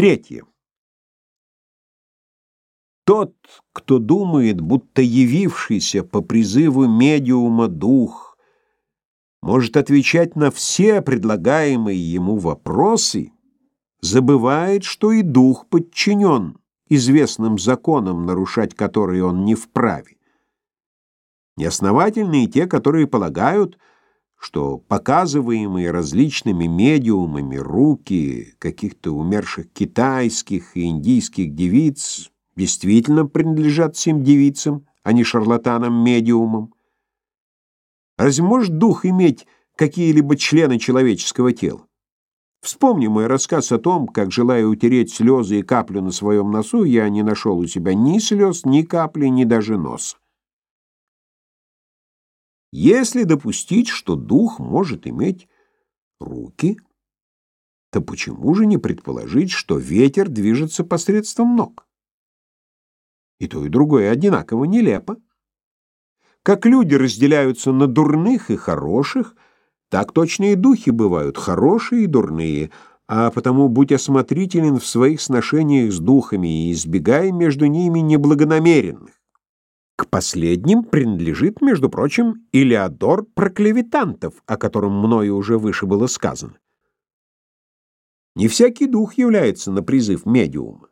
Третье. Тот, кто думает, будто явившийся по призыву медиума дух может отвечать на все предлагаемые ему вопросы, забывает, что и дух подчинен известным законам, нарушать которые он не вправе. Неосновательны и те, которые полагают, что показываемые различными медиумами руки каких-то умерших китайских и индийских девиц действительно принадлежат всем девицам, а не шарлатанам-медиумам. Разве может дух иметь какие-либо члены человеческого тела? Вспомни мой рассказ о том, как, желая утереть слезы и каплю на своем носу, я не нашел у себя ни слез, ни капли, ни даже носа. Если допустить, что дух может иметь руки, то почему же не предположить, что ветер движется посредством ног? И то, и другое одинаково нелепо. Как люди разделяются на дурных и хороших, так точно и духи бывают хорошие и дурные, а потому будь осмотрителен в своих сношениях с духами и избегай между ними неблагонамеренных. К последним принадлежит, между прочим, Илеодор проклеветантов, о котором мною уже выше было сказано. Не всякий дух является на призыв медиума.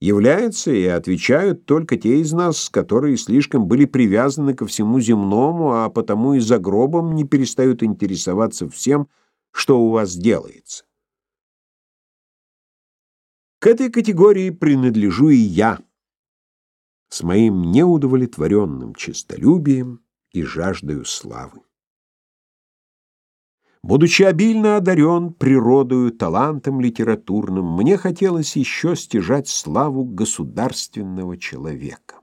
Являются и отвечают только те из нас, которые слишком были привязаны ко всему земному, а потому и за гробом не перестают интересоваться всем, что у вас делается. К этой категории принадлежу и я, с моим неудовлетворенным честолюбием и жаждою славы. Будучи обильно одарен природою, талантом литературным, мне хотелось еще стяжать славу государственного человека.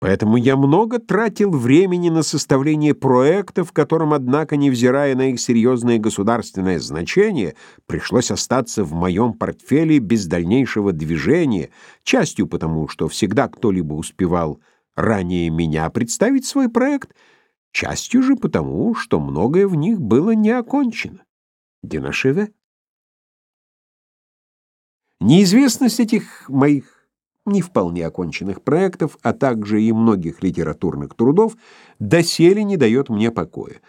Поэтому я много тратил времени на составление проектов, которым, однако, невзирая на их серьезное государственное значение, пришлось остаться в моем портфеле без дальнейшего движения, частью потому, что всегда кто-либо успевал ранее меня представить свой проект — частью же потому, что многое в них было не окончено. Динашеве. Неизвестность этих моих не вполне оконченных проектов, а также и многих литературных трудов, доселе не дает мне покоя.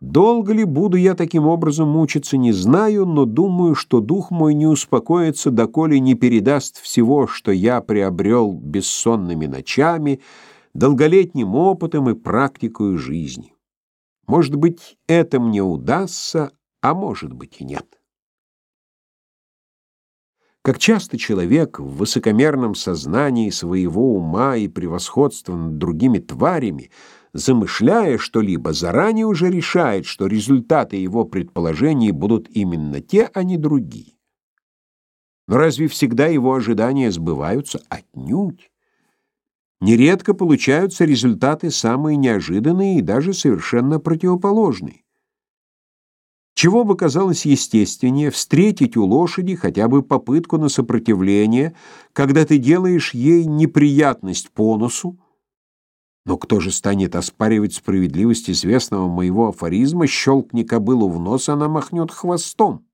Долго ли буду я таким образом мучиться, не знаю, но думаю, что дух мой не успокоится, доколе не передаст всего, что я приобрел бессонными ночами, долголетним опытом и практикой жизни. Может быть, это мне удастся, а может быть и нет. Как часто человек в высокомерном сознании своего ума и превосходства над другими тварями, замышляя что-либо, заранее уже решает, что результаты его предположений будут именно те, а не другие. Но разве всегда его ожидания сбываются? Отнюдь. Нередко получаются результаты самые неожиданные и даже совершенно противоположные. Чего бы казалось естественнее встретить у лошади хотя бы попытку на сопротивление, когда ты делаешь ей неприятность по носу? Но кто же станет оспаривать справедливость известного моего афоризма «щелкни кобылу в нос, она махнет хвостом»?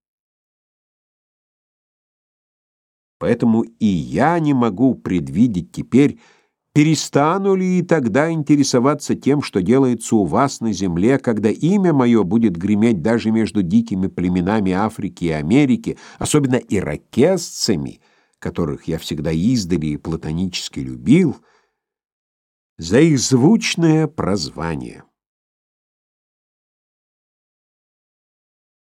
Поэтому и я не могу предвидеть теперь, Перестану ли и тогда интересоваться тем, что делается у вас на земле, когда имя мое будет греметь даже между дикими племенами Африки и Америки, особенно иракесцами, которых я всегда издали и платонически любил, за их звучное прозвание?